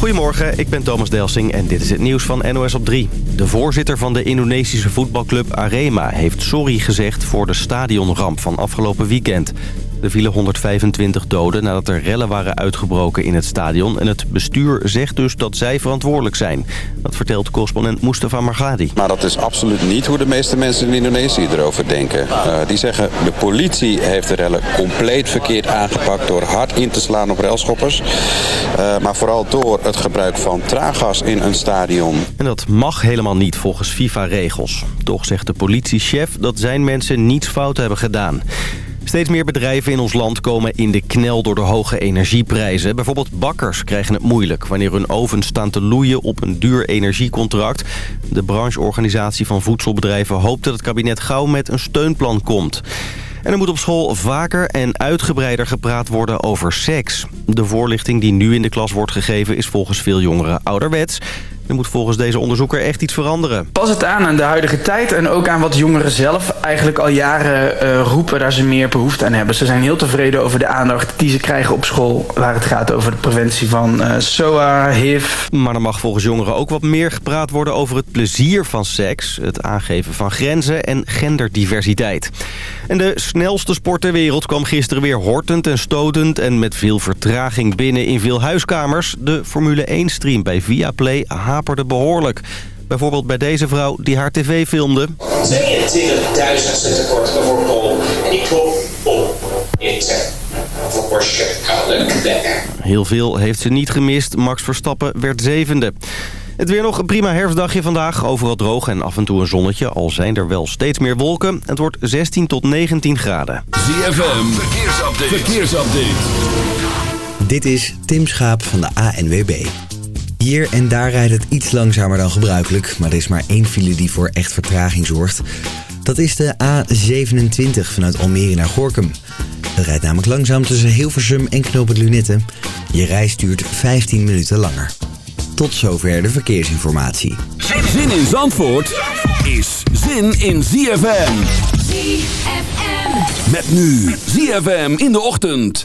Goedemorgen, ik ben Thomas Delsing en dit is het nieuws van NOS op 3. De voorzitter van de Indonesische voetbalclub Arema heeft sorry gezegd voor de stadionramp van afgelopen weekend. Er vielen 125 doden nadat er rellen waren uitgebroken in het stadion. En het bestuur zegt dus dat zij verantwoordelijk zijn. Dat vertelt correspondent Mustafa Margadi. Maar dat is absoluut niet hoe de meeste mensen in Indonesië erover denken. Uh, die zeggen de politie heeft de rellen compleet verkeerd aangepakt... door hard in te slaan op railschoppers. Uh, maar vooral door het gebruik van traaggas in een stadion. En dat mag helemaal niet volgens FIFA-regels. Toch zegt de politiechef dat zijn mensen niets fout hebben gedaan. Steeds meer bedrijven in ons land komen in de knel door de hoge energieprijzen. Bijvoorbeeld bakkers krijgen het moeilijk wanneer hun ovens staan te loeien op een duur energiecontract. De brancheorganisatie van voedselbedrijven hoopt dat het kabinet gauw met een steunplan komt. En er moet op school vaker en uitgebreider gepraat worden over seks. De voorlichting die nu in de klas wordt gegeven is volgens veel jongeren ouderwets. Er moet volgens deze onderzoeker echt iets veranderen. Pas het aan aan de huidige tijd en ook aan wat jongeren zelf eigenlijk al jaren uh, roepen daar ze meer behoefte aan hebben. Ze zijn heel tevreden over de aandacht die ze krijgen op school waar het gaat over de preventie van uh, SOA, HIV. Maar er mag volgens jongeren ook wat meer gepraat worden over het plezier van seks, het aangeven van grenzen en genderdiversiteit. En de snelste sport ter wereld kwam gisteren weer hortend en stotend en met veel vertraging binnen in veel huiskamers. De Formule 1-stream bij Viaplay haperde behoorlijk. Bijvoorbeeld bij deze vrouw die haar tv filmde. 22.000 tekort voor Pol en die klop op voor Porsche Heel veel heeft ze niet gemist. Max Verstappen werd zevende. Het weer nog een prima herfstdagje vandaag. Overal droog en af en toe een zonnetje. Al zijn er wel steeds meer wolken. Het wordt 16 tot 19 graden. ZFM, verkeersupdate. verkeersupdate. Dit is Tim Schaap van de ANWB. Hier en daar rijdt het iets langzamer dan gebruikelijk. Maar er is maar één file die voor echt vertraging zorgt. Dat is de A27 vanuit Almere naar Gorkum. Dat rijdt namelijk langzaam tussen Hilversum en Knoop Lunetten. Je reis duurt 15 minuten langer. Tot zover de verkeersinformatie. Zin in Zandvoort is zin in ZFM. ZFM. Met nu ZFM in de ochtend.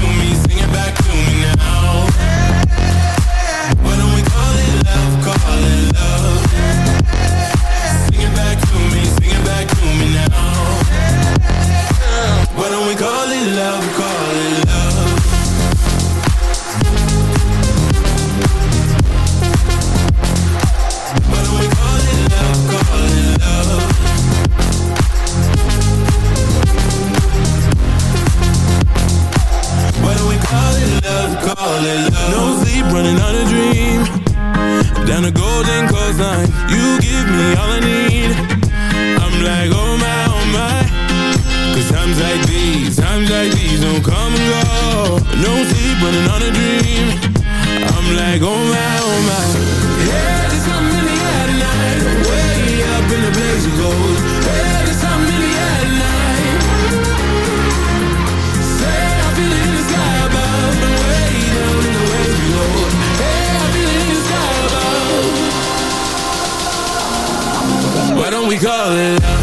to me call. No sleep, running on a dream. Down a golden coastline, you give me all I need. I'm like, oh my, oh my. Cause times like these, times like these don't come and go. No sleep, running on a dream. I'm like, oh my, oh my. Yeah. we call it love.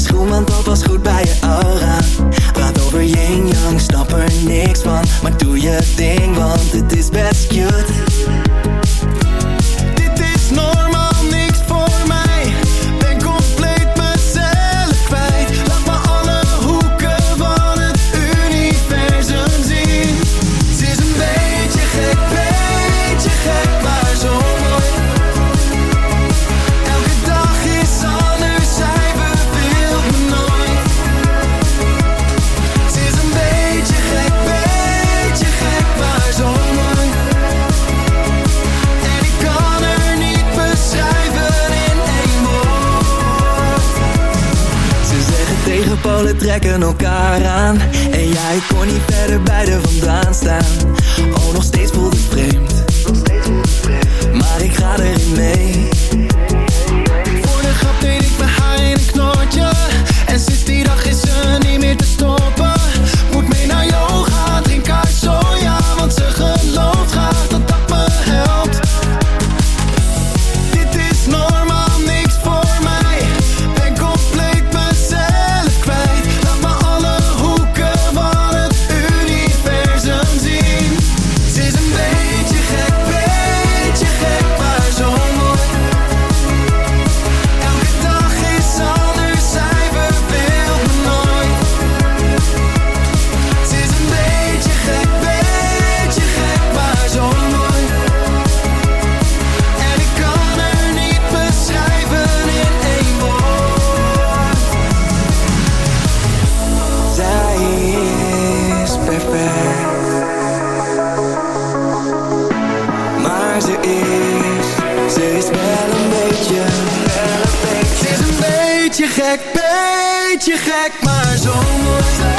je schoen, want dat was goed bij je aura. Praat over yin-yang, snap er niks van. Maar doe je ding, want het is best. ze is, ze is wel een beetje, wel een beetje. Ze is een beetje gek, beetje gek, maar zo mooi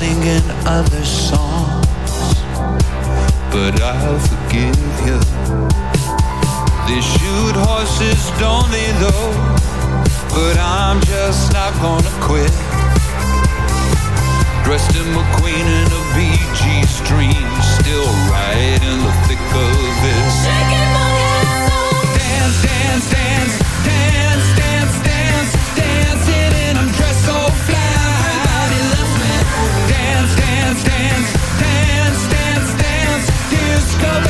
singing other songs. But I'll forgive you They shoot horses, don't they though But I'm just not gonna quit. Dressed in McQueen in a BG stream Still right in the thick of it. Shaking my head so Dance, dance, dance, dance. discover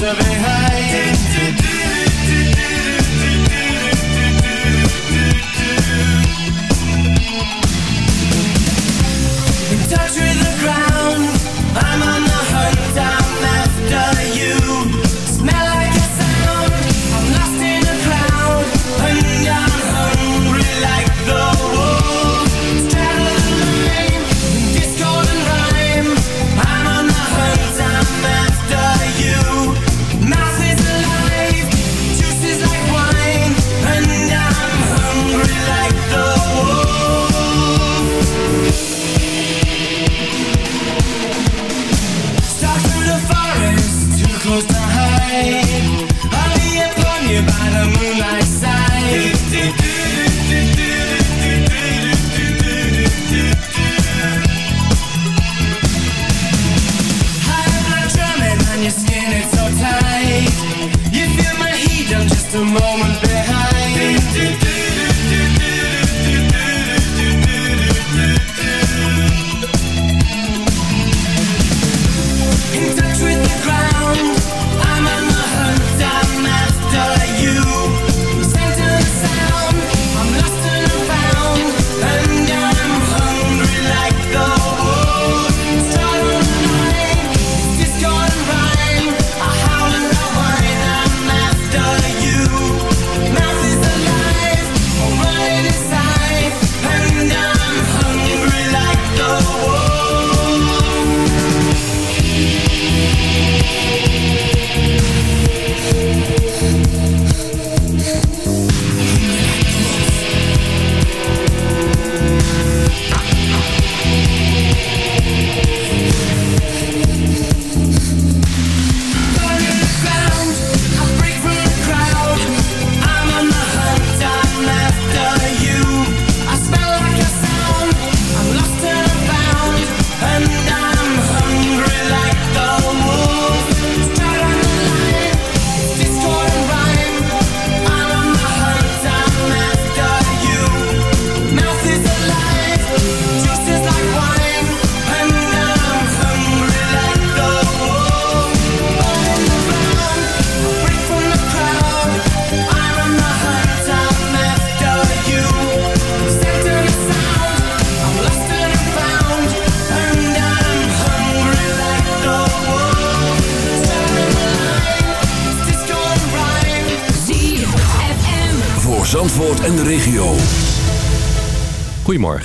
survey high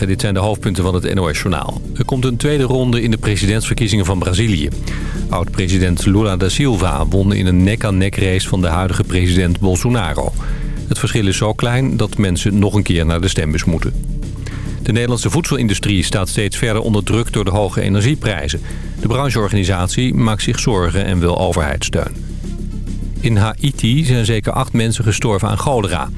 Dit zijn de hoofdpunten van het NOS-journaal. Er komt een tweede ronde in de presidentsverkiezingen van Brazilië. Oud-president Lula da Silva won in een nek-aan-nek race van de huidige president Bolsonaro. Het verschil is zo klein dat mensen nog een keer naar de stembus moeten. De Nederlandse voedselindustrie staat steeds verder onder druk door de hoge energieprijzen. De brancheorganisatie maakt zich zorgen en wil overheidssteun. In Haiti zijn zeker acht mensen gestorven aan cholera.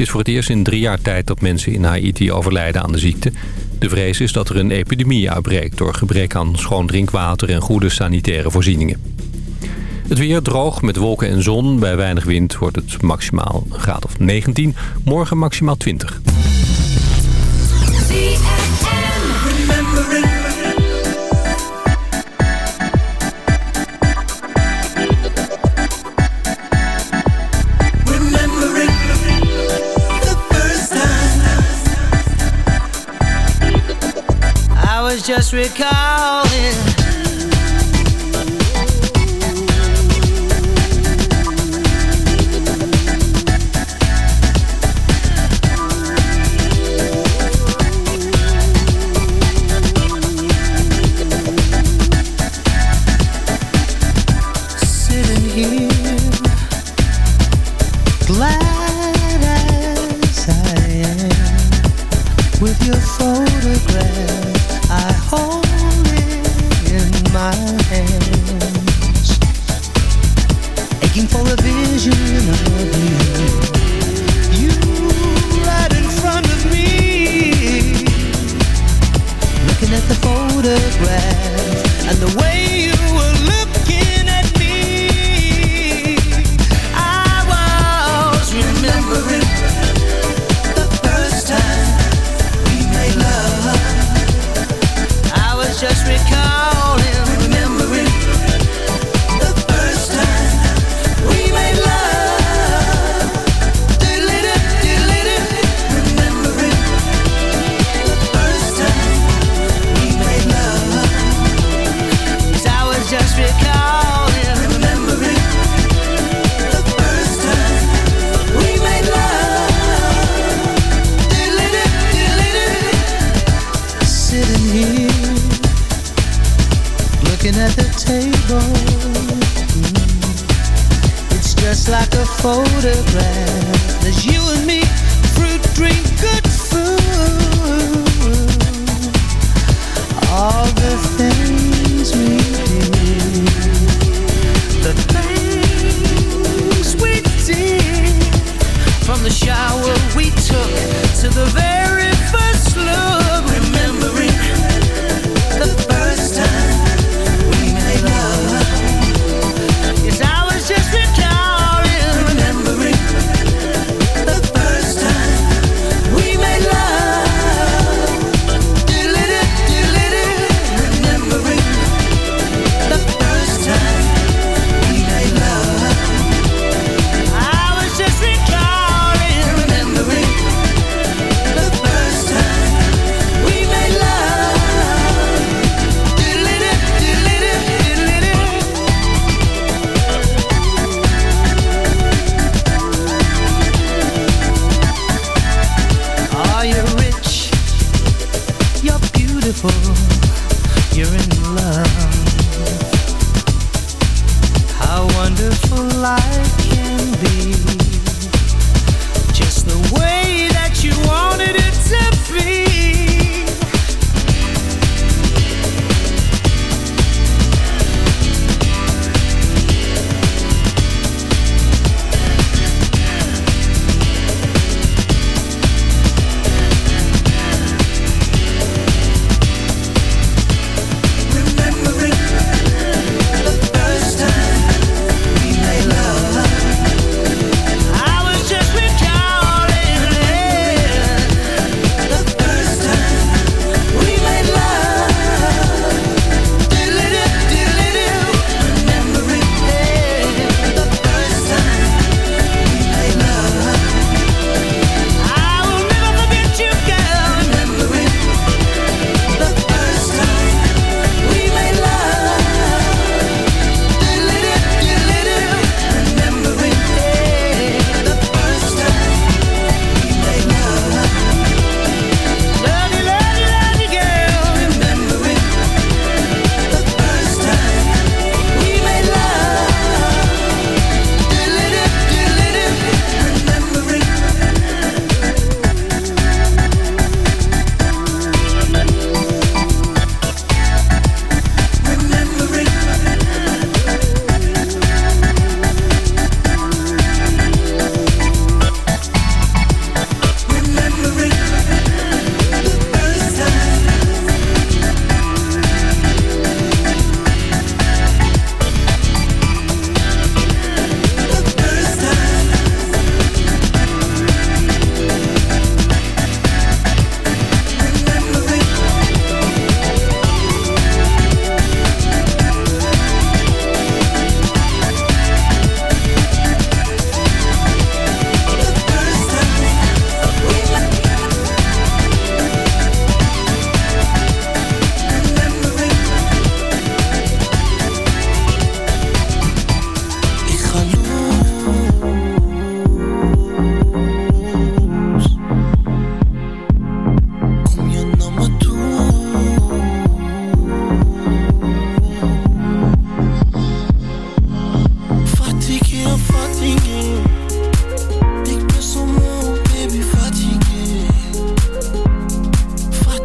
Het is voor het eerst in drie jaar tijd dat mensen in Haiti overlijden aan de ziekte. De vrees is dat er een epidemie uitbreekt door gebrek aan schoon drinkwater en goede sanitaire voorzieningen. Het weer droog met wolken en zon. Bij weinig wind wordt het maximaal een graad of 19. Morgen maximaal 20. Just recalling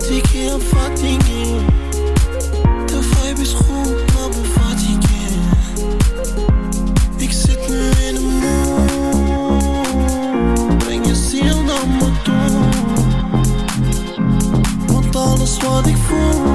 twee keer een vattingen. De vibe is goed, maar bevat je. Ik zit nu in een moed. Breng je ziel naar me toe. Want alles wat ik voel.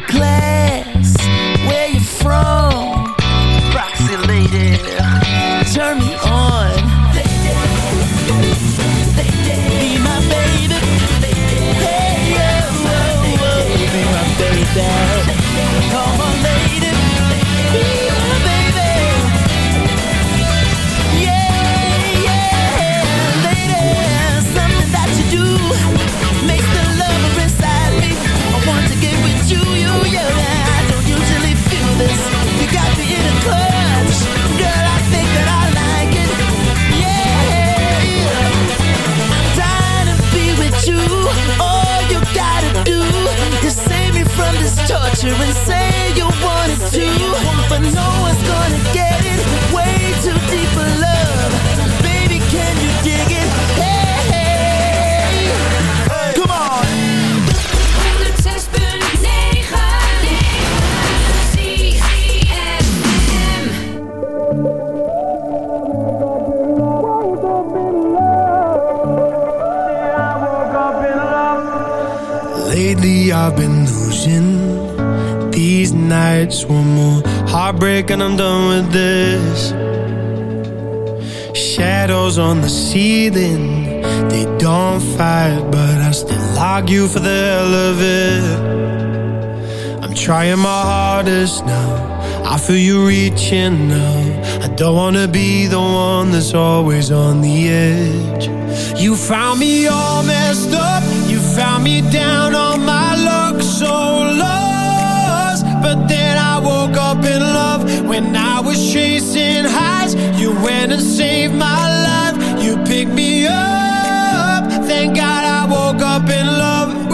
clay reaching out. I don't wanna be the one that's always on the edge. You found me all messed up. You found me down on my luck, so lost. But then I woke up in love when I was chasing highs. You went and saved my life. You picked me up. Thank God I woke up in love.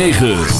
9.